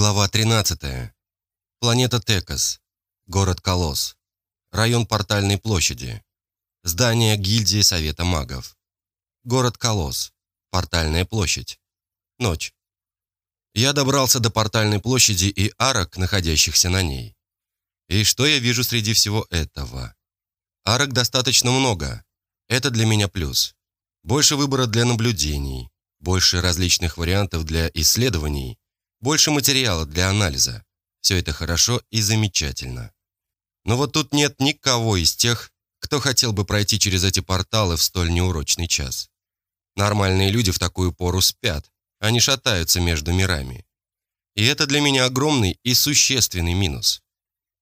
Глава 13. Планета Текас. Город Колосс. Район Портальной площади. Здание гильдии Совета магов. Город Колосс. Портальная площадь. Ночь. Я добрался до Портальной площади и арок, находящихся на ней. И что я вижу среди всего этого? Арок достаточно много. Это для меня плюс. Больше выбора для наблюдений, больше различных вариантов для исследований, больше материала для анализа. Все это хорошо и замечательно. Но вот тут нет никого из тех, кто хотел бы пройти через эти порталы в столь неурочный час. Нормальные люди в такую пору спят, они шатаются между мирами. И это для меня огромный и существенный минус.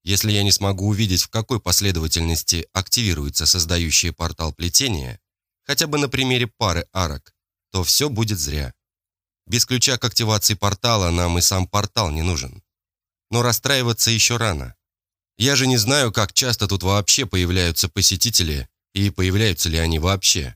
Если я не смогу увидеть, в какой последовательности активируется создающее портал плетение, хотя бы на примере пары арок, то все будет зря. Без ключа к активации портала нам и сам портал не нужен. Но расстраиваться еще рано. Я же не знаю, как часто тут вообще появляются посетители, и появляются ли они вообще.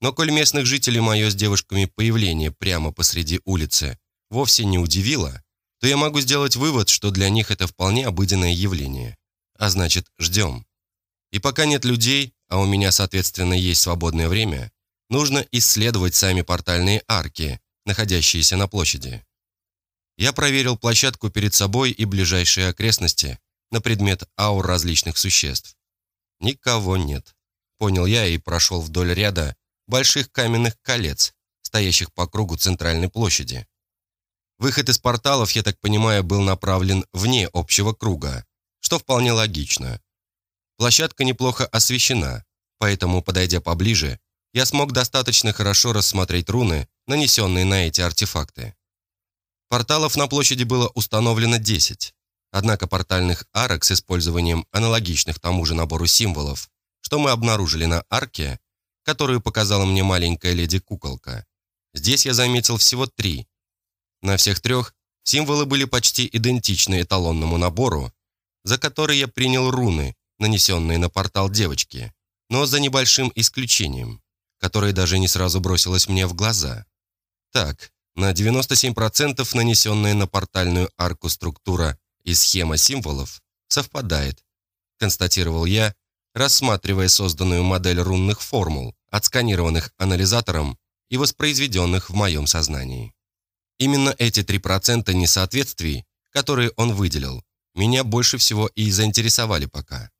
Но коль местных жителей мое с девушками появление прямо посреди улицы вовсе не удивило, то я могу сделать вывод, что для них это вполне обыденное явление. А значит, ждем. И пока нет людей, а у меня, соответственно, есть свободное время, нужно исследовать сами портальные арки, находящиеся на площади. Я проверил площадку перед собой и ближайшие окрестности на предмет аур различных существ. Никого нет. Понял я и прошел вдоль ряда больших каменных колец, стоящих по кругу центральной площади. Выход из порталов, я так понимаю, был направлен вне общего круга, что вполне логично. Площадка неплохо освещена, поэтому, подойдя поближе, я смог достаточно хорошо рассмотреть руны, нанесенные на эти артефакты. Порталов на площади было установлено 10, однако портальных арок с использованием аналогичных тому же набору символов, что мы обнаружили на арке, которую показала мне маленькая леди-куколка, здесь я заметил всего три. На всех трех символы были почти идентичны эталонному набору, за который я принял руны, нанесенные на портал девочки, но за небольшим исключением которое даже не сразу бросилось мне в глаза. Так, на 97% нанесенная на портальную арку структура и схема символов совпадает, констатировал я, рассматривая созданную модель рунных формул, отсканированных анализатором и воспроизведенных в моем сознании. Именно эти 3% несоответствий, которые он выделил, меня больше всего и заинтересовали пока.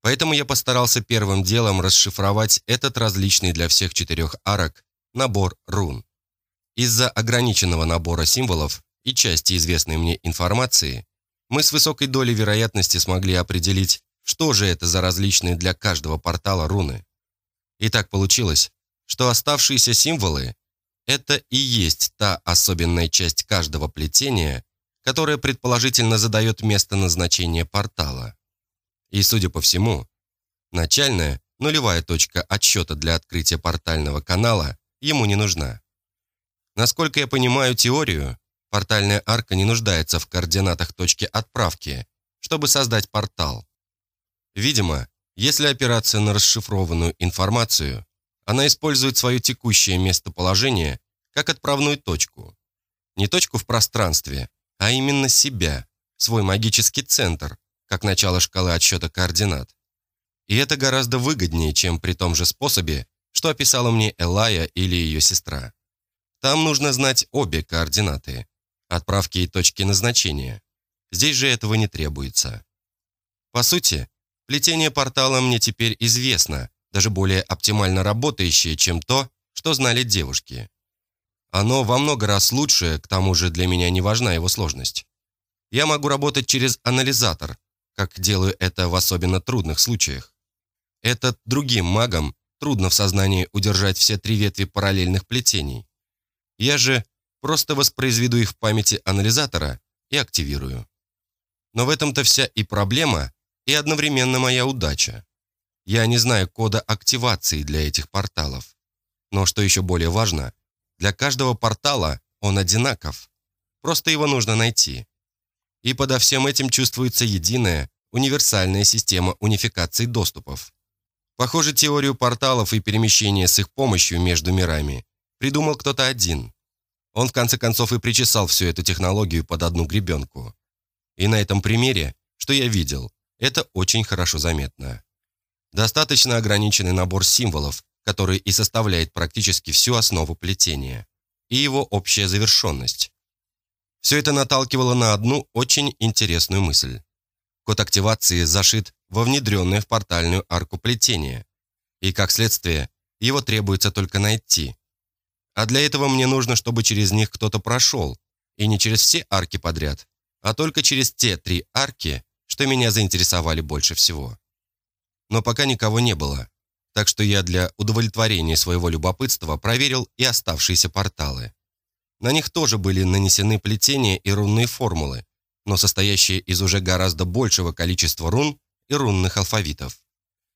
Поэтому я постарался первым делом расшифровать этот различный для всех четырех арок набор рун. Из-за ограниченного набора символов и части известной мне информации, мы с высокой долей вероятности смогли определить, что же это за различные для каждого портала руны. И так получилось, что оставшиеся символы – это и есть та особенная часть каждого плетения, которая предположительно задает место назначения портала. И, судя по всему, начальная, нулевая точка отсчета для открытия портального канала ему не нужна. Насколько я понимаю теорию, портальная арка не нуждается в координатах точки отправки, чтобы создать портал. Видимо, если опираться на расшифрованную информацию, она использует свое текущее местоположение как отправную точку. Не точку в пространстве, а именно себя, свой магический центр, как начало шкалы отсчета координат. И это гораздо выгоднее, чем при том же способе, что описала мне Элая или ее сестра. Там нужно знать обе координаты, отправки и точки назначения. Здесь же этого не требуется. По сути, плетение портала мне теперь известно, даже более оптимально работающее, чем то, что знали девушки. Оно во много раз лучше, к тому же для меня не важна его сложность. Я могу работать через анализатор, как делаю это в особенно трудных случаях. Это другим магам трудно в сознании удержать все три ветви параллельных плетений. Я же просто воспроизведу их в памяти анализатора и активирую. Но в этом-то вся и проблема, и одновременно моя удача. Я не знаю кода активации для этих порталов. Но что еще более важно, для каждого портала он одинаков. Просто его нужно найти. И подо всем этим чувствуется единая, универсальная система унификации доступов. Похоже, теорию порталов и перемещения с их помощью между мирами придумал кто-то один. Он в конце концов и причесал всю эту технологию под одну гребенку. И на этом примере, что я видел, это очень хорошо заметно. Достаточно ограниченный набор символов, который и составляет практически всю основу плетения, и его общая завершенность. Все это наталкивало на одну очень интересную мысль. Код активации зашит во внедренное в портальную арку плетение, и, как следствие, его требуется только найти. А для этого мне нужно, чтобы через них кто-то прошел, и не через все арки подряд, а только через те три арки, что меня заинтересовали больше всего. Но пока никого не было, так что я для удовлетворения своего любопытства проверил и оставшиеся порталы. На них тоже были нанесены плетения и рунные формулы, но состоящие из уже гораздо большего количества рун и рунных алфавитов.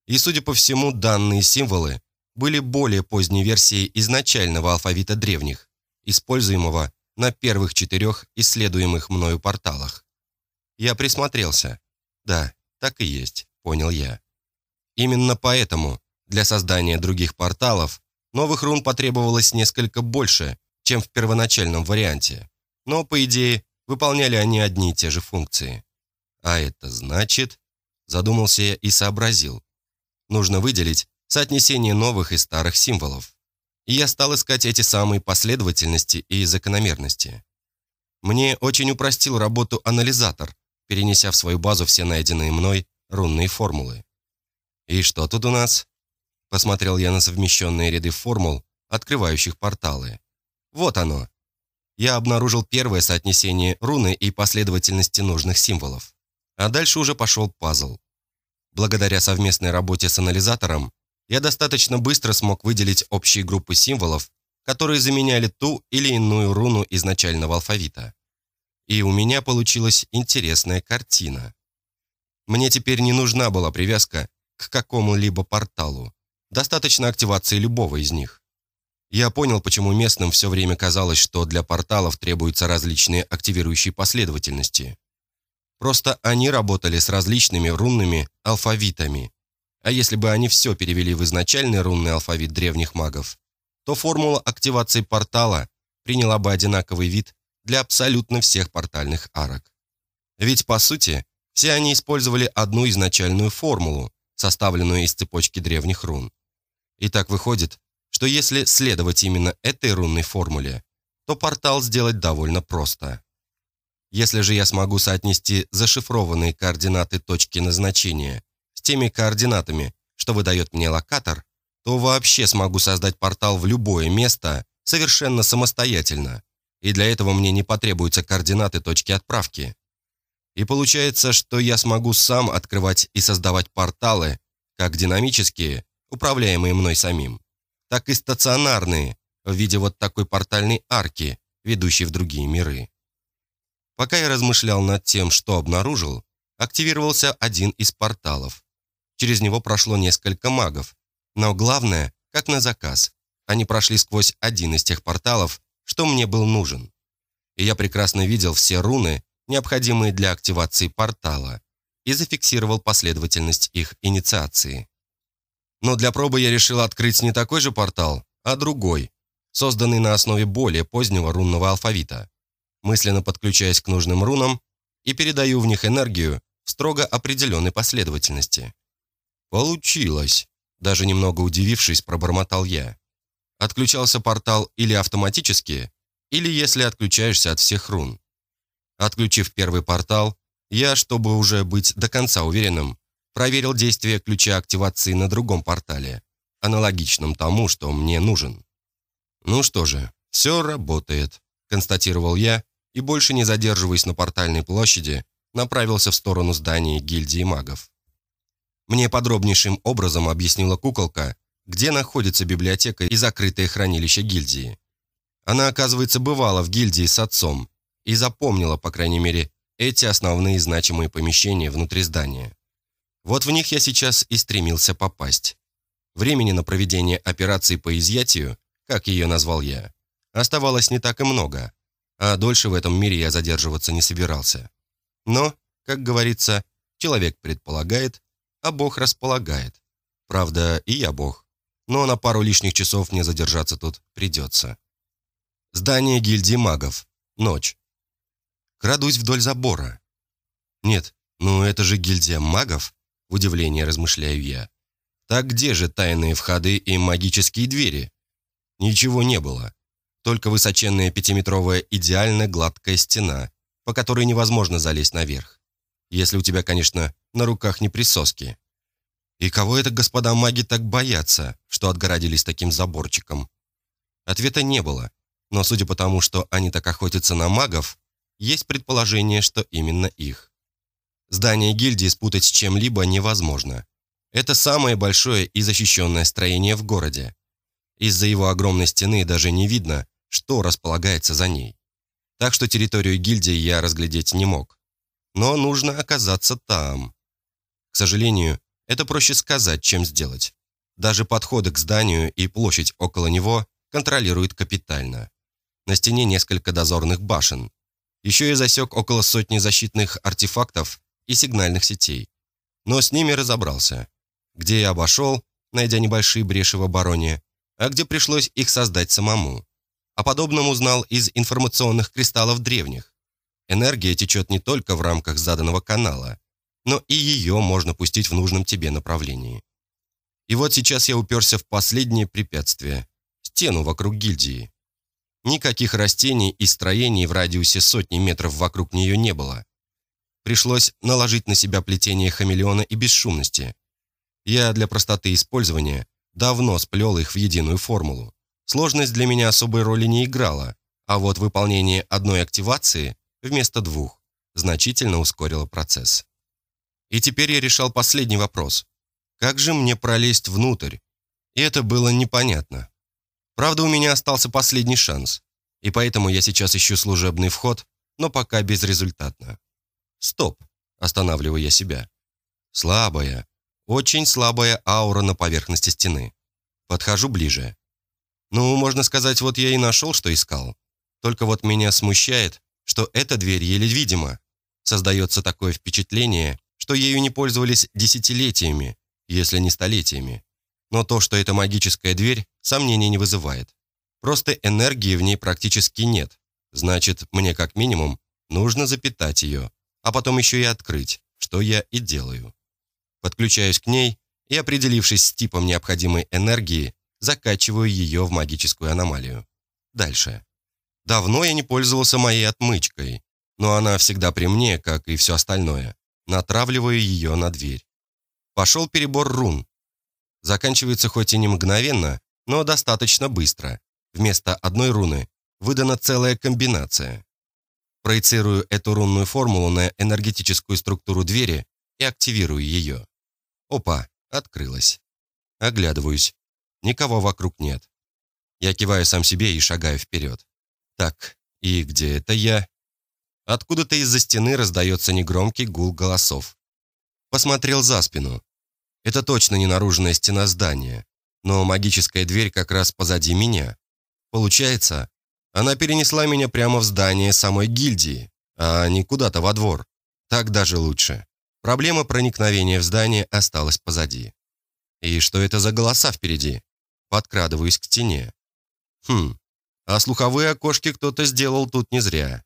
И, судя по всему, данные символы были более поздней версией изначального алфавита древних, используемого на первых четырех исследуемых мною порталах. Я присмотрелся. Да, так и есть, понял я. Именно поэтому для создания других порталов новых рун потребовалось несколько больше, чем в первоначальном варианте. Но, по идее, выполняли они одни и те же функции. А это значит, задумался я и сообразил, нужно выделить соотнесение новых и старых символов. И я стал искать эти самые последовательности и закономерности. Мне очень упростил работу анализатор, перенеся в свою базу все найденные мной рунные формулы. «И что тут у нас?» Посмотрел я на совмещенные ряды формул, открывающих порталы. Вот оно. Я обнаружил первое соотнесение руны и последовательности нужных символов. А дальше уже пошел пазл. Благодаря совместной работе с анализатором, я достаточно быстро смог выделить общие группы символов, которые заменяли ту или иную руну изначального алфавита. И у меня получилась интересная картина. Мне теперь не нужна была привязка к какому-либо порталу. Достаточно активации любого из них. Я понял, почему местным все время казалось, что для порталов требуются различные активирующие последовательности. Просто они работали с различными рунными алфавитами, а если бы они все перевели в изначальный рунный алфавит древних магов, то формула активации портала приняла бы одинаковый вид для абсолютно всех портальных арок. Ведь, по сути, все они использовали одну изначальную формулу, составленную из цепочки древних рун. И так выходит, что если следовать именно этой рунной формуле, то портал сделать довольно просто. Если же я смогу соотнести зашифрованные координаты точки назначения теми координатами, что выдает мне локатор, то вообще смогу создать портал в любое место совершенно самостоятельно, и для этого мне не потребуются координаты точки отправки. И получается, что я смогу сам открывать и создавать порталы, как динамические, управляемые мной самим, так и стационарные, в виде вот такой портальной арки, ведущей в другие миры. Пока я размышлял над тем, что обнаружил, активировался один из порталов, Через него прошло несколько магов. Но главное, как на заказ, они прошли сквозь один из тех порталов, что мне был нужен. И я прекрасно видел все руны, необходимые для активации портала, и зафиксировал последовательность их инициации. Но для пробы я решил открыть не такой же портал, а другой, созданный на основе более позднего рунного алфавита. Мысленно подключаясь к нужным рунам и передаю в них энергию в строго определенной последовательности. «Получилось!» Даже немного удивившись, пробормотал я. Отключался портал или автоматически, или если отключаешься от всех рун. Отключив первый портал, я, чтобы уже быть до конца уверенным, проверил действие ключа активации на другом портале, аналогичном тому, что мне нужен. «Ну что же, все работает», – констатировал я и, больше не задерживаясь на портальной площади, направился в сторону здания гильдии магов. Мне подробнейшим образом объяснила куколка, где находится библиотека и закрытое хранилище гильдии. Она, оказывается, бывала в гильдии с отцом и запомнила, по крайней мере, эти основные значимые помещения внутри здания. Вот в них я сейчас и стремился попасть. Времени на проведение операции по изъятию, как ее назвал я, оставалось не так и много, а дольше в этом мире я задерживаться не собирался. Но, как говорится, человек предполагает, а Бог располагает. Правда, и я Бог. Но на пару лишних часов мне задержаться тут придется. Здание гильдии магов. Ночь. Крадусь вдоль забора. Нет, ну это же гильдия магов, в удивлении размышляю я. Так где же тайные входы и магические двери? Ничего не было. Только высоченная пятиметровая идеально гладкая стена, по которой невозможно залезть наверх. Если у тебя, конечно, на руках не присоски. И кого это господа маги так боятся, что отгородились таким заборчиком? Ответа не было, но судя по тому, что они так охотятся на магов, есть предположение, что именно их. Здание гильдии спутать с чем-либо невозможно. Это самое большое и защищенное строение в городе. Из-за его огромной стены даже не видно, что располагается за ней. Так что территорию гильдии я разглядеть не мог. Но нужно оказаться там. К сожалению, это проще сказать, чем сделать. Даже подходы к зданию и площадь около него контролирует капитально. На стене несколько дозорных башен. Еще я засек около сотни защитных артефактов и сигнальных сетей. Но с ними разобрался. Где я обошел, найдя небольшие бреши в обороне, а где пришлось их создать самому. О подобном узнал из информационных кристаллов древних. Энергия течет не только в рамках заданного канала, но и ее можно пустить в нужном тебе направлении. И вот сейчас я уперся в последнее препятствие – стену вокруг гильдии. Никаких растений и строений в радиусе сотни метров вокруг нее не было. Пришлось наложить на себя плетение хамелеона и бесшумности. Я для простоты использования давно сплел их в единую формулу. Сложность для меня особой роли не играла, а вот выполнение одной активации вместо двух значительно ускорило процесс. И теперь я решал последний вопрос. Как же мне пролезть внутрь? И это было непонятно. Правда, у меня остался последний шанс, и поэтому я сейчас ищу служебный вход, но пока безрезультатно. Стоп, останавливаю я себя. Слабая, очень слабая аура на поверхности стены. Подхожу ближе. Ну, можно сказать, вот я и нашел, что искал. Только вот меня смущает, что эта дверь еле видима. Создается такое впечатление, что ею не пользовались десятилетиями, если не столетиями. Но то, что это магическая дверь, сомнений не вызывает. Просто энергии в ней практически нет. Значит, мне как минимум нужно запитать ее, а потом еще и открыть, что я и делаю. Подключаюсь к ней и, определившись с типом необходимой энергии, закачиваю ее в магическую аномалию. Дальше. Давно я не пользовался моей отмычкой, но она всегда при мне, как и все остальное натравливаю ее на дверь. Пошел перебор рун. Заканчивается хоть и не мгновенно, но достаточно быстро. Вместо одной руны выдана целая комбинация. Проецирую эту рунную формулу на энергетическую структуру двери и активирую ее. Опа, открылась. Оглядываюсь. Никого вокруг нет. Я киваю сам себе и шагаю вперед. Так, и где это я? Откуда-то из-за стены раздается негромкий гул голосов. Посмотрел за спину. Это точно не наружная стена здания, но магическая дверь как раз позади меня. Получается, она перенесла меня прямо в здание самой гильдии, а не куда-то во двор. Так даже лучше. Проблема проникновения в здание осталась позади. И что это за голоса впереди? Подкрадываюсь к стене. Хм, а слуховые окошки кто-то сделал тут не зря.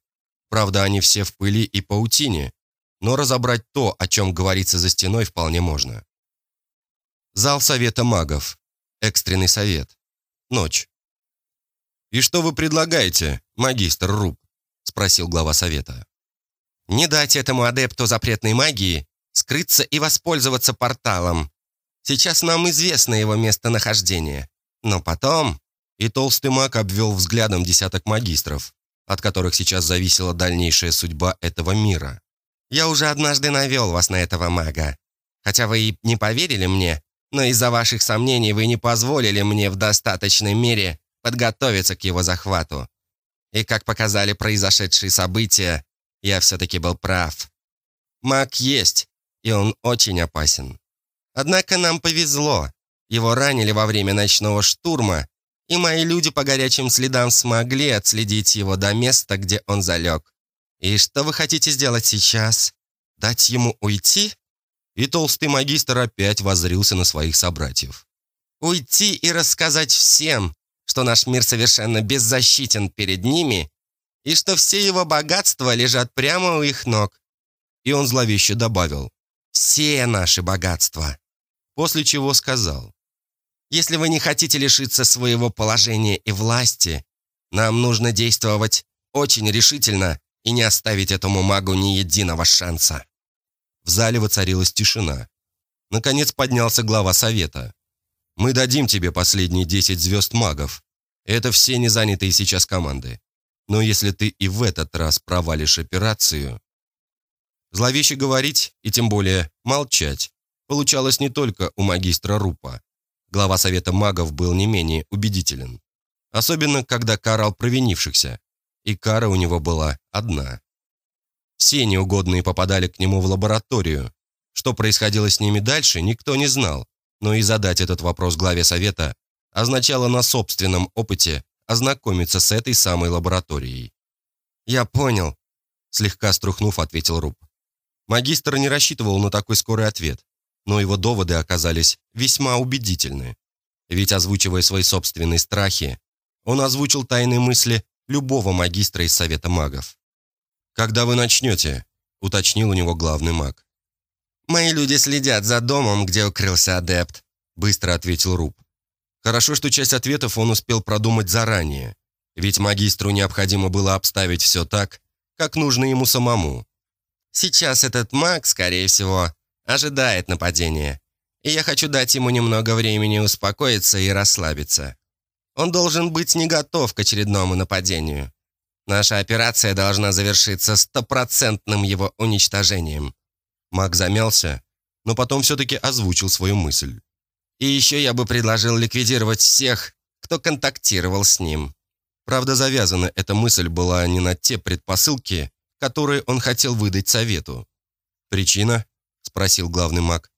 Правда, они все в пыли и паутине, но разобрать то, о чем говорится за стеной, вполне можно. Зал Совета магов. Экстренный совет. Ночь. «И что вы предлагаете, магистр Руб?» – спросил глава совета. «Не дать этому адепту запретной магии скрыться и воспользоваться порталом. Сейчас нам известно его местонахождение. Но потом...» И толстый маг обвел взглядом десяток магистров, от которых сейчас зависела дальнейшая судьба этого мира. Я уже однажды навел вас на этого мага. Хотя вы и не поверили мне, но из-за ваших сомнений вы не позволили мне в достаточной мере подготовиться к его захвату. И как показали произошедшие события, я все-таки был прав. Маг есть, и он очень опасен. Однако нам повезло. Его ранили во время ночного штурма, и мои люди по горячим следам смогли отследить его до места, где он залег. И что вы хотите сделать сейчас? Дать ему уйти?» И толстый магистр опять возрился на своих собратьев. «Уйти и рассказать всем, что наш мир совершенно беззащитен перед ними и что все его богатства лежат прямо у их ног. И он зловеще добавил «Все наши богатства». После чего сказал «Если вы не хотите лишиться своего положения и власти, нам нужно действовать очень решительно и не оставить этому магу ни единого шанса». В зале воцарилась тишина. Наконец поднялся глава совета. «Мы дадим тебе последние десять звезд магов. Это все незанятые сейчас команды. Но если ты и в этот раз провалишь операцию...» Зловеще говорить, и тем более молчать, получалось не только у магистра Рупа. Глава совета магов был не менее убедителен. Особенно, когда карал провинившихся. И кара у него была одна. Все неугодные попадали к нему в лабораторию. Что происходило с ними дальше, никто не знал, но и задать этот вопрос главе совета означало на собственном опыте ознакомиться с этой самой лабораторией. «Я понял», — слегка струхнув, ответил Руб. Магистр не рассчитывал на такой скорый ответ, но его доводы оказались весьма убедительны. Ведь, озвучивая свои собственные страхи, он озвучил тайные мысли любого магистра из Совета магов. «Когда вы начнете?» — уточнил у него главный маг. «Мои люди следят за домом, где укрылся адепт», — быстро ответил Руб. Хорошо, что часть ответов он успел продумать заранее, ведь магистру необходимо было обставить все так, как нужно ему самому. «Сейчас этот маг, скорее всего, ожидает нападения, и я хочу дать ему немного времени успокоиться и расслабиться. Он должен быть не готов к очередному нападению. Наша операция должна завершиться стопроцентным его уничтожением». Маг замялся, но потом все-таки озвучил свою мысль. «И еще я бы предложил ликвидировать всех, кто контактировал с ним». Правда, завязана эта мысль была не на те предпосылки, которые он хотел выдать совету. «Причина?» – спросил главный маг.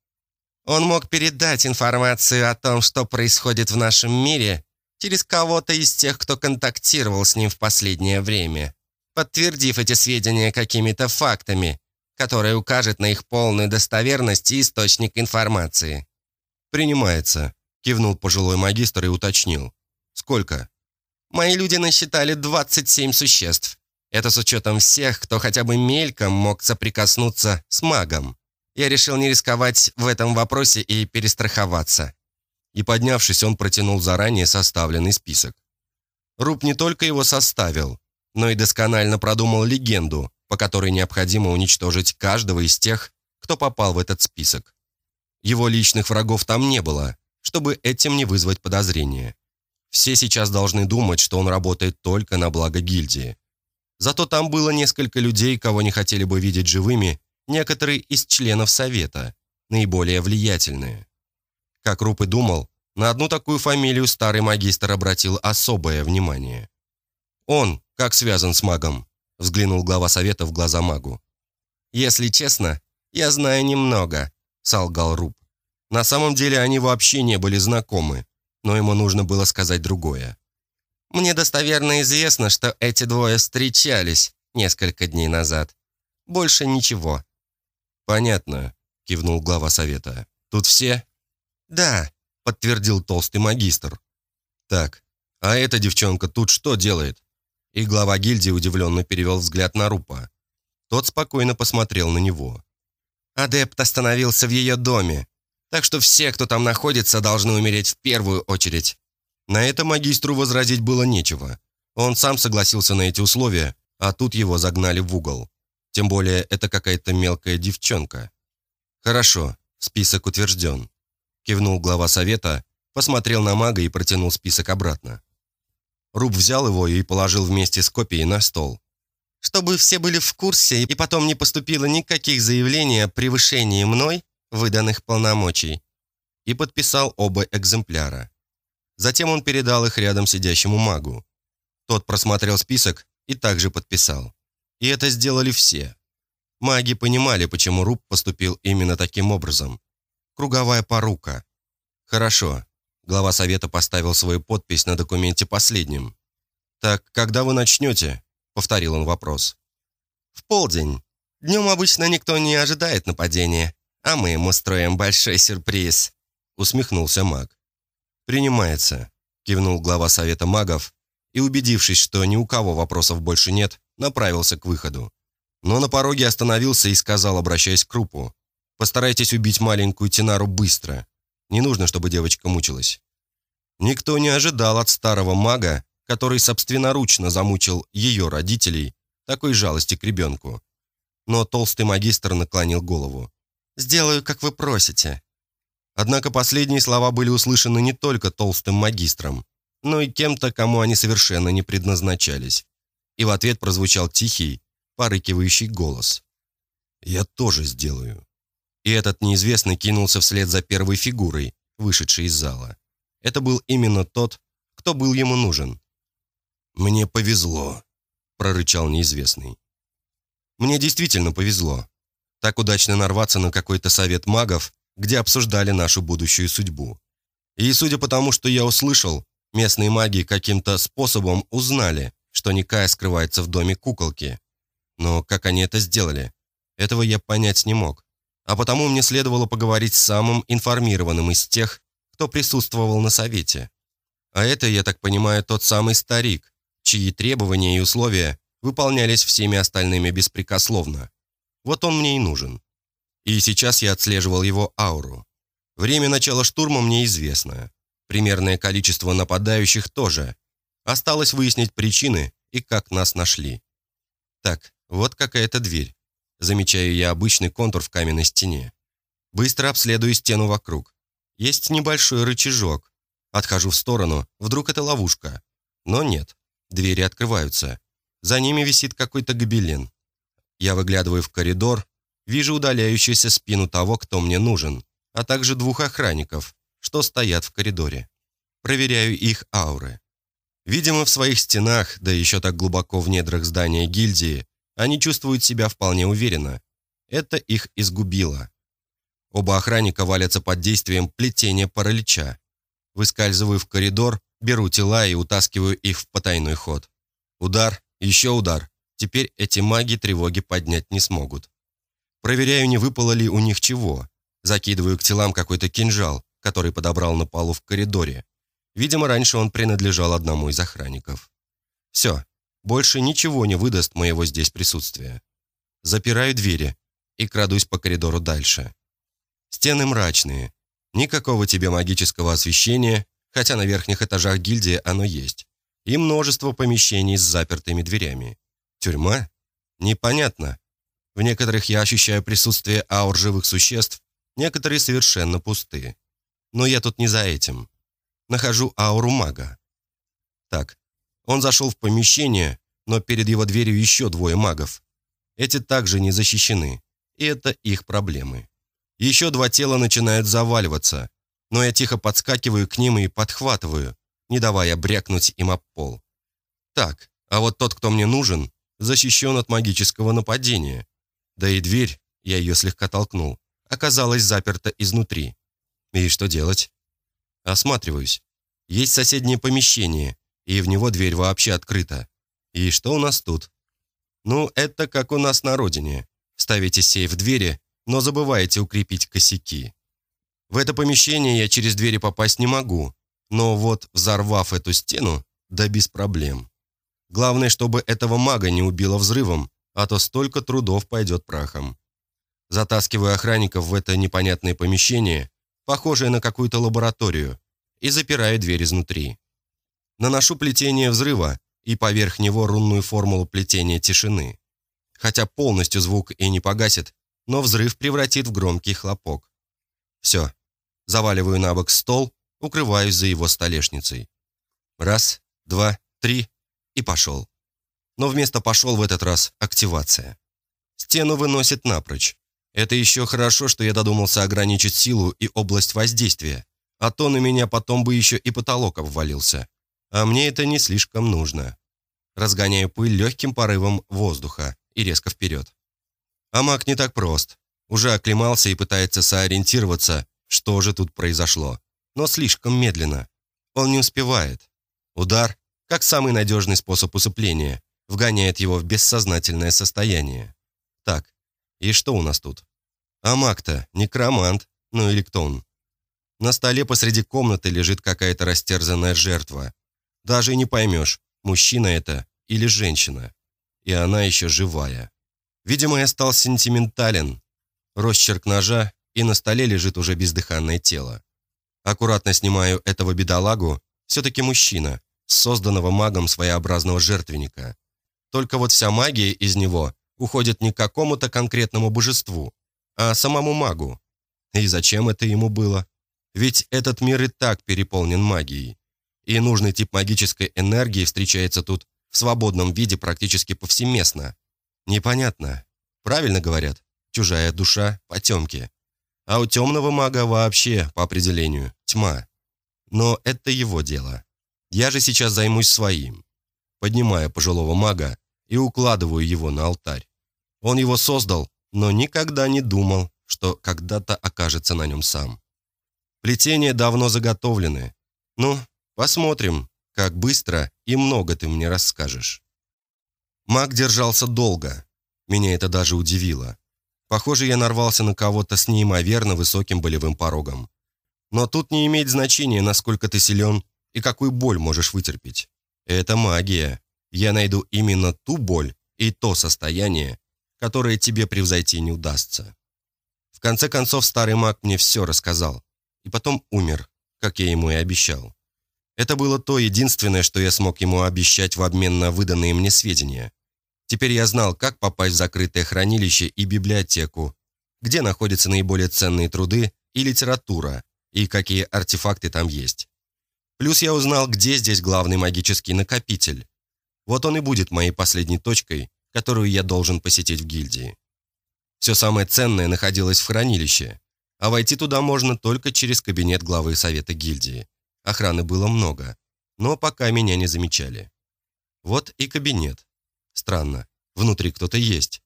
«Он мог передать информацию о том, что происходит в нашем мире, через кого-то из тех, кто контактировал с ним в последнее время, подтвердив эти сведения какими-то фактами, которые укажут на их полную достоверность и источник информации. «Принимается», — кивнул пожилой магистр и уточнил. «Сколько?» «Мои люди насчитали 27 существ. Это с учетом всех, кто хотя бы мельком мог соприкоснуться с магом. Я решил не рисковать в этом вопросе и перестраховаться и, поднявшись, он протянул заранее составленный список. Руб не только его составил, но и досконально продумал легенду, по которой необходимо уничтожить каждого из тех, кто попал в этот список. Его личных врагов там не было, чтобы этим не вызвать подозрения. Все сейчас должны думать, что он работает только на благо гильдии. Зато там было несколько людей, кого не хотели бы видеть живыми, некоторые из членов Совета, наиболее влиятельные. Как Руп и думал, на одну такую фамилию старый магистр обратил особое внимание. «Он как связан с магом?» – взглянул глава совета в глаза магу. «Если честно, я знаю немного», – солгал Руб. На самом деле они вообще не были знакомы, но ему нужно было сказать другое. «Мне достоверно известно, что эти двое встречались несколько дней назад. Больше ничего». «Понятно», – кивнул глава совета. «Тут все?» «Да», — подтвердил толстый магистр. «Так, а эта девчонка тут что делает?» И глава гильдии удивленно перевел взгляд на Рупа. Тот спокойно посмотрел на него. «Адепт остановился в ее доме, так что все, кто там находится, должны умереть в первую очередь». На это магистру возразить было нечего. Он сам согласился на эти условия, а тут его загнали в угол. Тем более это какая-то мелкая девчонка. «Хорошо, список утвержден. Кивнул глава совета, посмотрел на мага и протянул список обратно. Руб взял его и положил вместе с копией на стол. «Чтобы все были в курсе и потом не поступило никаких заявлений о превышении мной выданных полномочий». И подписал оба экземпляра. Затем он передал их рядом сидящему магу. Тот просмотрел список и также подписал. И это сделали все. Маги понимали, почему Руб поступил именно таким образом. Круговая порука. Хорошо. Глава совета поставил свою подпись на документе последним. «Так, когда вы начнете?» — повторил он вопрос. «В полдень. Днем обычно никто не ожидает нападения, а мы ему строим большой сюрприз», — усмехнулся маг. «Принимается. кивнул глава Совета магов и, убедившись, что ни у кого вопросов больше нет, направился к выходу. Но на пороге остановился и сказал, обращаясь к Крупу, «Постарайтесь убить маленькую Тинару быстро. Не нужно, чтобы девочка мучилась». Никто не ожидал от старого мага, который собственноручно замучил ее родителей, такой жалости к ребенку. Но толстый магистр наклонил голову. «Сделаю, как вы просите». Однако последние слова были услышаны не только толстым магистром, но и кем-то, кому они совершенно не предназначались. И в ответ прозвучал тихий, порыкивающий голос. «Я тоже сделаю». И этот неизвестный кинулся вслед за первой фигурой, вышедшей из зала. Это был именно тот, кто был ему нужен. «Мне повезло», — прорычал неизвестный. «Мне действительно повезло. Так удачно нарваться на какой-то совет магов, где обсуждали нашу будущую судьбу. И судя по тому, что я услышал, местные маги каким-то способом узнали, что Никая скрывается в доме куколки. Но как они это сделали? Этого я понять не мог. А потому мне следовало поговорить с самым информированным из тех, кто присутствовал на совете. А это, я так понимаю, тот самый старик, чьи требования и условия выполнялись всеми остальными беспрекословно. Вот он мне и нужен. И сейчас я отслеживал его ауру. Время начала штурма мне известно. Примерное количество нападающих тоже. Осталось выяснить причины и как нас нашли. Так, вот какая-то дверь. Замечаю я обычный контур в каменной стене. Быстро обследую стену вокруг. Есть небольшой рычажок. Отхожу в сторону, вдруг это ловушка. Но нет, двери открываются. За ними висит какой-то гобелен. Я выглядываю в коридор, вижу удаляющуюся спину того, кто мне нужен, а также двух охранников, что стоят в коридоре. Проверяю их ауры. Видимо, в своих стенах, да еще так глубоко в недрах здания гильдии, они чувствуют себя вполне уверенно. Это их изгубило. Оба охранника валятся под действием плетения паралича. Выскальзываю в коридор, беру тела и утаскиваю их в потайной ход. Удар, еще удар. Теперь эти маги тревоги поднять не смогут. Проверяю, не выпало ли у них чего. Закидываю к телам какой-то кинжал, который подобрал на полу в коридоре. Видимо, раньше он принадлежал одному из охранников. Все, больше ничего не выдаст моего здесь присутствия. Запираю двери и крадусь по коридору дальше. Стены мрачные, никакого тебе магического освещения, хотя на верхних этажах гильдии оно есть, и множество помещений с запертыми дверями. Тюрьма? Непонятно. В некоторых я ощущаю присутствие аур живых существ, некоторые совершенно пустые. Но я тут не за этим. Нахожу ауру мага. Так, он зашел в помещение, но перед его дверью еще двое магов. Эти также не защищены, и это их проблемы. Еще два тела начинают заваливаться, но я тихо подскакиваю к ним и подхватываю, не давая брякнуть им об пол. Так, а вот тот, кто мне нужен, защищен от магического нападения. Да и дверь, я ее слегка толкнул, оказалась заперта изнутри. И что делать? Осматриваюсь. Есть соседнее помещение, и в него дверь вообще открыта. И что у нас тут? Ну, это как у нас на родине. Ставите сейф в двери, но забываете укрепить косяки. В это помещение я через двери попасть не могу, но вот взорвав эту стену, да без проблем. Главное, чтобы этого мага не убило взрывом, а то столько трудов пойдет прахом. Затаскиваю охранников в это непонятное помещение, похожее на какую-то лабораторию, и запираю дверь изнутри. Наношу плетение взрыва и поверх него рунную формулу плетения тишины. Хотя полностью звук и не погасит, но взрыв превратит в громкий хлопок. Все. Заваливаю на бок стол, укрываюсь за его столешницей. Раз, два, три и пошел. Но вместо «пошел» в этот раз активация. Стену выносит напрочь. Это еще хорошо, что я додумался ограничить силу и область воздействия, а то на меня потом бы еще и потолок обвалился. А мне это не слишком нужно. Разгоняю пыль легким порывом воздуха и резко вперед. А маг не так прост. Уже оклемался и пытается соориентироваться, что же тут произошло. Но слишком медленно. Он не успевает. Удар, как самый надежный способ усыпления, вгоняет его в бессознательное состояние. Так, и что у нас тут? А маг-то некромант, ну или кто он? На столе посреди комнаты лежит какая-то растерзанная жертва. Даже и не поймешь, мужчина это или женщина. И она еще живая. Видимо, я стал сентиментален. Росчерк ножа, и на столе лежит уже бездыханное тело. Аккуратно снимаю этого бедолагу, все-таки мужчина, созданного магом своеобразного жертвенника. Только вот вся магия из него уходит не к какому-то конкретному божеству, а самому магу. И зачем это ему было? Ведь этот мир и так переполнен магией. И нужный тип магической энергии встречается тут в свободном виде практически повсеместно. Непонятно. Правильно говорят, чужая душа – потемки. А у темного мага вообще, по определению, тьма. Но это его дело. Я же сейчас займусь своим. Поднимаю пожилого мага и укладываю его на алтарь. Он его создал, но никогда не думал, что когда-то окажется на нем сам. Плетения давно заготовлены. Ну, посмотрим, как быстро и много ты мне расскажешь. Маг держался долго. Меня это даже удивило. Похоже, я нарвался на кого-то с неимоверно высоким болевым порогом. Но тут не имеет значения, насколько ты силен и какую боль можешь вытерпеть. Это магия. Я найду именно ту боль и то состояние, которое тебе превзойти не удастся. В конце концов, старый маг мне все рассказал. И потом умер, как я ему и обещал. Это было то единственное, что я смог ему обещать в обмен на выданные мне сведения. Теперь я знал, как попасть в закрытое хранилище и библиотеку, где находятся наиболее ценные труды и литература, и какие артефакты там есть. Плюс я узнал, где здесь главный магический накопитель. Вот он и будет моей последней точкой, которую я должен посетить в гильдии. Все самое ценное находилось в хранилище, а войти туда можно только через кабинет главы совета гильдии. Охраны было много, но пока меня не замечали. Вот и кабинет. Странно, внутри кто-то есть.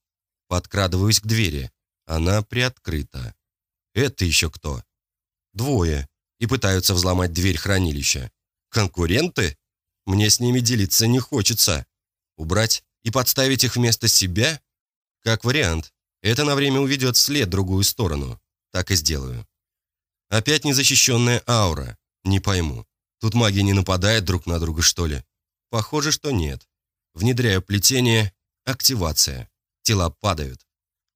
Подкрадываюсь к двери. Она приоткрыта. Это еще кто? Двое. И пытаются взломать дверь хранилища. Конкуренты? Мне с ними делиться не хочется. Убрать и подставить их вместо себя? Как вариант. Это на время уведет след другую сторону. Так и сделаю. Опять незащищенная аура. Не пойму. Тут маги не нападают друг на друга, что ли? Похоже, что нет. Внедряю плетение, активация. Тела падают.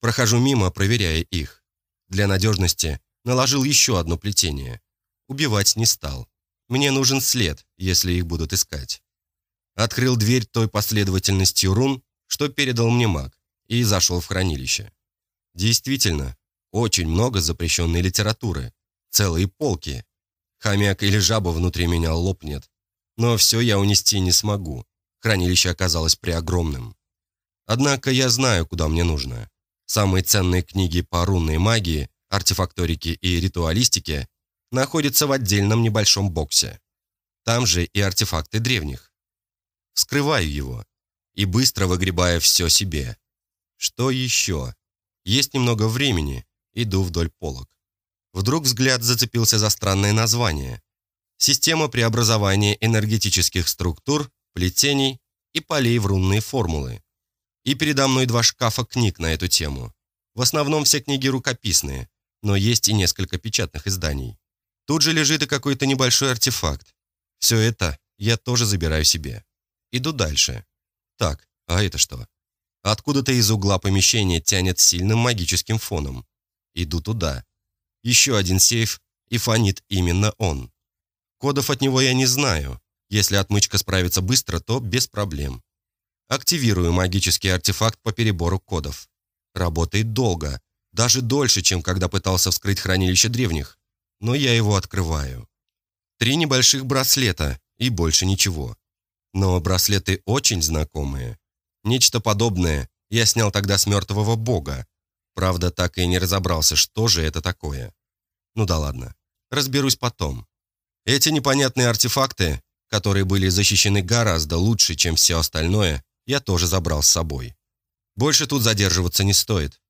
Прохожу мимо, проверяя их. Для надежности наложил еще одно плетение. Убивать не стал. Мне нужен след, если их будут искать. Открыл дверь той последовательностью рун, что передал мне маг, и зашел в хранилище. Действительно, очень много запрещенной литературы. Целые полки. Хомяк или жаба внутри меня лопнет. Но все я унести не смогу. Хранилище оказалось преогромным. Однако я знаю, куда мне нужно. Самые ценные книги по рунной магии, артефакторике и ритуалистике находятся в отдельном небольшом боксе. Там же и артефакты древних. Вскрываю его и быстро выгребаю все себе. Что еще? Есть немного времени, иду вдоль полок. Вдруг взгляд зацепился за странное название. Система преобразования энергетических структур, плетений и полей в рунные формулы. И передо мной два шкафа книг на эту тему. В основном все книги рукописные, но есть и несколько печатных изданий. Тут же лежит и какой-то небольшой артефакт. Все это я тоже забираю себе. Иду дальше. Так, а это что? Откуда-то из угла помещения тянет сильным магическим фоном. Иду туда. Еще один сейф, и фонит именно он. Кодов от него я не знаю. Если отмычка справится быстро, то без проблем. Активирую магический артефакт по перебору кодов. Работает долго, даже дольше, чем когда пытался вскрыть хранилище древних. Но я его открываю. Три небольших браслета и больше ничего. Но браслеты очень знакомые. Нечто подобное я снял тогда с мертвого бога, Правда, так и не разобрался, что же это такое. Ну да ладно, разберусь потом. Эти непонятные артефакты, которые были защищены гораздо лучше, чем все остальное, я тоже забрал с собой. Больше тут задерживаться не стоит.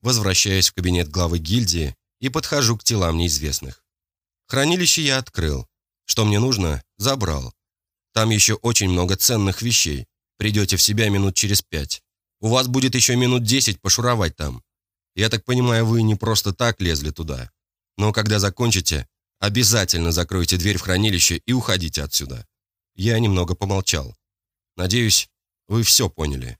Возвращаюсь в кабинет главы гильдии и подхожу к телам неизвестных. Хранилище я открыл. Что мне нужно, забрал. Там еще очень много ценных вещей. Придете в себя минут через пять. У вас будет еще минут десять пошуровать там. Я так понимаю, вы не просто так лезли туда. Но когда закончите, Обязательно закройте дверь в хранилище и уходите отсюда». Я немного помолчал. Надеюсь, вы все поняли.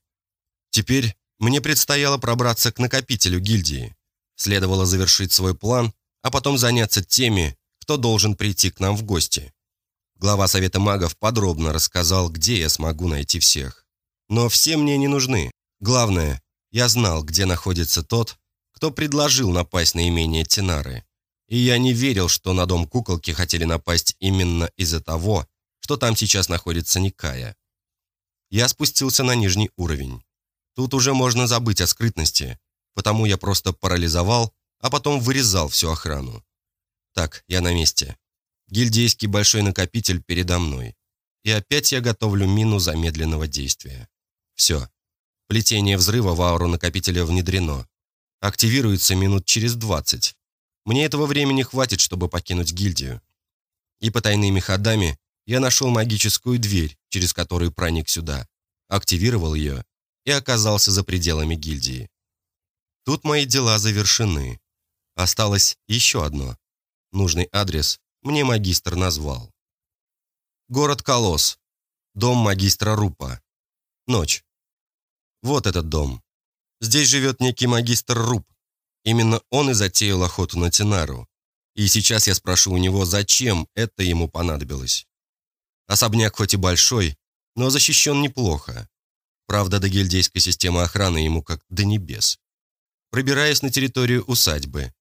Теперь мне предстояло пробраться к накопителю гильдии. Следовало завершить свой план, а потом заняться теми, кто должен прийти к нам в гости. Глава Совета магов подробно рассказал, где я смогу найти всех. Но все мне не нужны. Главное, я знал, где находится тот, кто предложил напасть на имение Тинары. И я не верил, что на дом куколки хотели напасть именно из-за того, что там сейчас находится Никая. Я спустился на нижний уровень. Тут уже можно забыть о скрытности, потому я просто парализовал, а потом вырезал всю охрану. Так, я на месте. Гильдейский большой накопитель передо мной. И опять я готовлю мину замедленного действия. Все. Плетение взрыва в ауру накопителя внедрено. Активируется минут через 20. Мне этого времени хватит, чтобы покинуть гильдию. И потайными ходами я нашел магическую дверь, через которую проник сюда, активировал ее и оказался за пределами гильдии. Тут мои дела завершены. Осталось еще одно. Нужный адрес мне магистр назвал. Город Колосс. Дом магистра Рупа. Ночь. Вот этот дом. Здесь живет некий магистр Руп. Именно он и затеял охоту на Тинару. И сейчас я спрошу у него, зачем это ему понадобилось. Особняк хоть и большой, но защищен неплохо. Правда, до гильдейской системы охраны ему как до небес. Пробираясь на территорию усадьбы,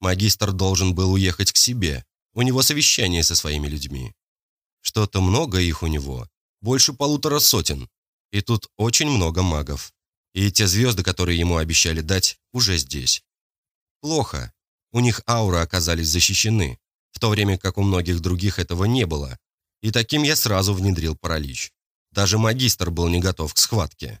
магистр должен был уехать к себе. У него совещание со своими людьми. Что-то много их у него, больше полутора сотен. И тут очень много магов. И те звезды, которые ему обещали дать, уже здесь. Плохо. У них ауры оказались защищены, в то время как у многих других этого не было, и таким я сразу внедрил паралич. Даже магистр был не готов к схватке.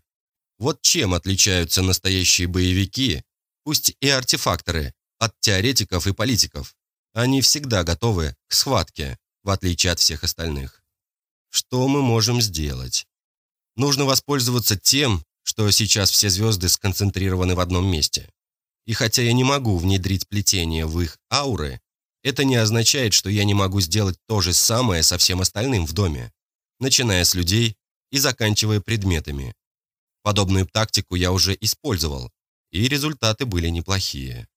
Вот чем отличаются настоящие боевики, пусть и артефакторы, от теоретиков и политиков. Они всегда готовы к схватке, в отличие от всех остальных. Что мы можем сделать? Нужно воспользоваться тем, что сейчас все звезды сконцентрированы в одном месте. И хотя я не могу внедрить плетение в их ауры, это не означает, что я не могу сделать то же самое со всем остальным в доме, начиная с людей и заканчивая предметами. Подобную тактику я уже использовал, и результаты были неплохие.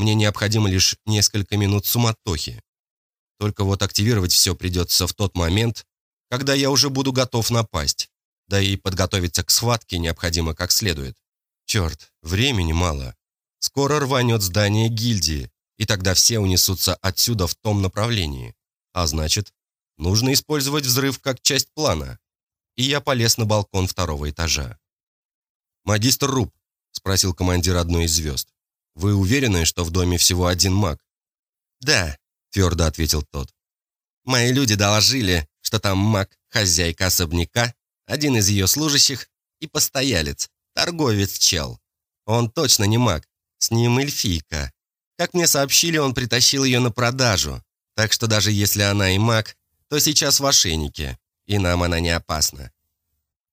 Мне необходимо лишь несколько минут суматохи. Только вот активировать все придется в тот момент, когда я уже буду готов напасть, да и подготовиться к схватке необходимо как следует. Черт, времени мало. Скоро рванет здание гильдии, и тогда все унесутся отсюда в том направлении. А значит, нужно использовать взрыв как часть плана. И я полез на балкон второго этажа. «Магистр Руб», — спросил командир одной из звезд, «вы уверены, что в доме всего один маг?» «Да», — твердо ответил тот. «Мои люди доложили, что там маг, хозяйка особняка, один из ее служащих и постоялец, торговец-чел. Он точно не маг, с ним эльфийка. Как мне сообщили, он притащил ее на продажу. Так что даже если она и маг, то сейчас в ошейнике, и нам она не опасна».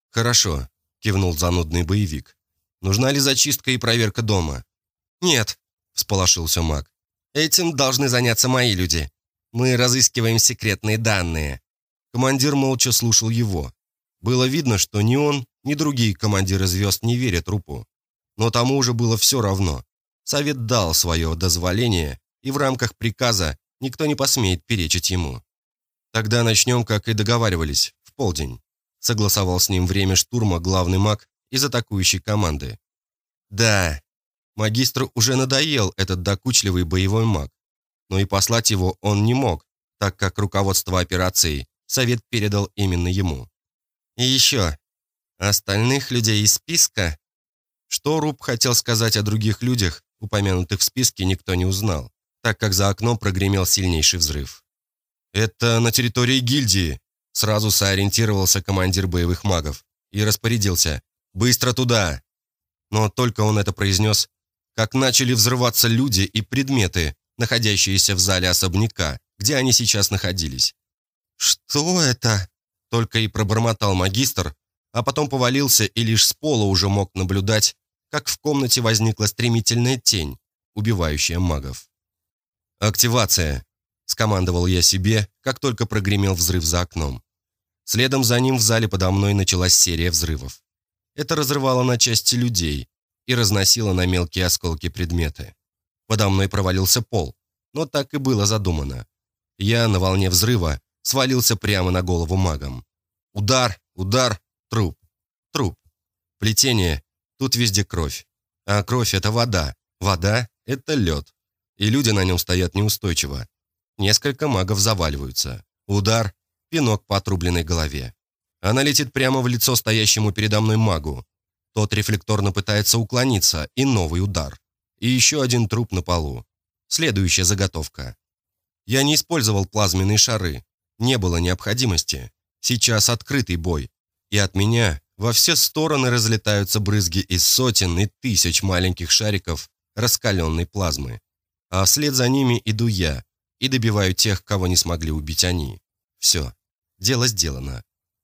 «Хорошо», — кивнул занудный боевик. «Нужна ли зачистка и проверка дома?» «Нет», — всполошился маг. «Этим должны заняться мои люди. Мы разыскиваем секретные данные». Командир молча слушал его. Было видно, что ни он, ни другие командиры звезд не верят трупу. Но тому уже было все равно. Совет дал свое дозволение, и в рамках приказа никто не посмеет перечить ему. Тогда начнем, как и договаривались, в полдень. Согласовал с ним время штурма главный маг из атакующей команды. Да, магистру уже надоел этот докучливый боевой маг, но и послать его он не мог, так как руководство операцией совет передал именно ему. И еще, остальных людей из списка... Что Руб хотел сказать о других людях, упомянутых в списке, никто не узнал, так как за окном прогремел сильнейший взрыв. «Это на территории гильдии», — сразу соориентировался командир боевых магов и распорядился. «Быстро туда!» Но только он это произнес, как начали взрываться люди и предметы, находящиеся в зале особняка, где они сейчас находились. «Что это?» — только и пробормотал магистр, а потом повалился и лишь с пола уже мог наблюдать, как в комнате возникла стремительная тень, убивающая магов. «Активация!» скомандовал я себе, как только прогремел взрыв за окном. Следом за ним в зале подо мной началась серия взрывов. Это разрывало на части людей и разносило на мелкие осколки предметы. Подо мной провалился пол, но так и было задумано. Я на волне взрыва свалился прямо на голову магом. Удар, удар, труп, труп. Плетение, тут везде кровь. А кровь — это вода, вода — это лед. И люди на нем стоят неустойчиво. Несколько магов заваливаются. Удар, пинок по отрубленной голове. Она летит прямо в лицо стоящему передо мной магу. Тот рефлекторно пытается уклониться, и новый удар. И еще один труп на полу. Следующая заготовка. Я не использовал плазменные шары. Не было необходимости. Сейчас открытый бой. И от меня во все стороны разлетаются брызги из сотен и тысяч маленьких шариков раскаленной плазмы. А вслед за ними иду я и добиваю тех, кого не смогли убить они. Все. Дело сделано.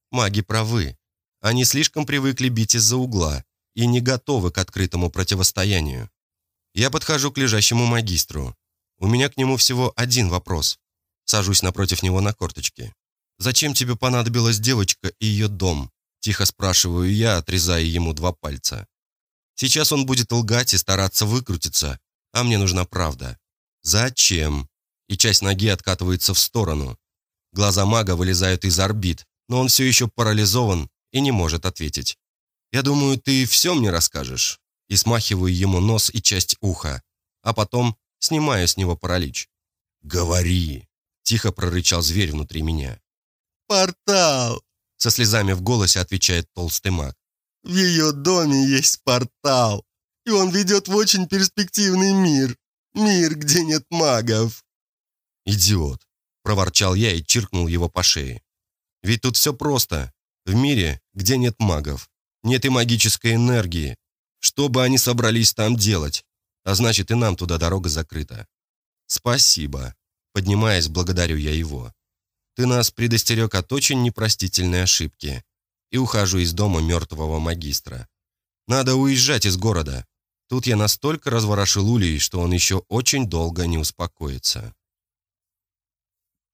Маги правы. Они слишком привыкли бить из-за угла и не готовы к открытому противостоянию. Я подхожу к лежащему магистру. У меня к нему всего один вопрос. Сажусь напротив него на корточки. «Зачем тебе понадобилась девочка и ее дом?» Тихо спрашиваю я, отрезая ему два пальца. Сейчас он будет лгать и стараться выкрутиться, а мне нужна правда. Зачем? И часть ноги откатывается в сторону. Глаза мага вылезают из орбит, но он все еще парализован и не может ответить. «Я думаю, ты все мне расскажешь?» И смахиваю ему нос и часть уха, а потом снимаю с него паралич. «Говори!» – тихо прорычал зверь внутри меня. «Портал!» – со слезами в голосе отвечает толстый маг. «В ее доме есть портал, и он ведет в очень перспективный мир. Мир, где нет магов». «Идиот!» – проворчал я и чиркнул его по шее. «Ведь тут все просто. В мире, где нет магов, нет и магической энергии. Что бы они собрались там делать? А значит, и нам туда дорога закрыта. Спасибо. Поднимаясь, благодарю я его. Ты нас предостерег от очень непростительной ошибки. И ухожу из дома мертвого магистра. Надо уезжать из города. Тут я настолько разворошил улей, что он еще очень долго не успокоится.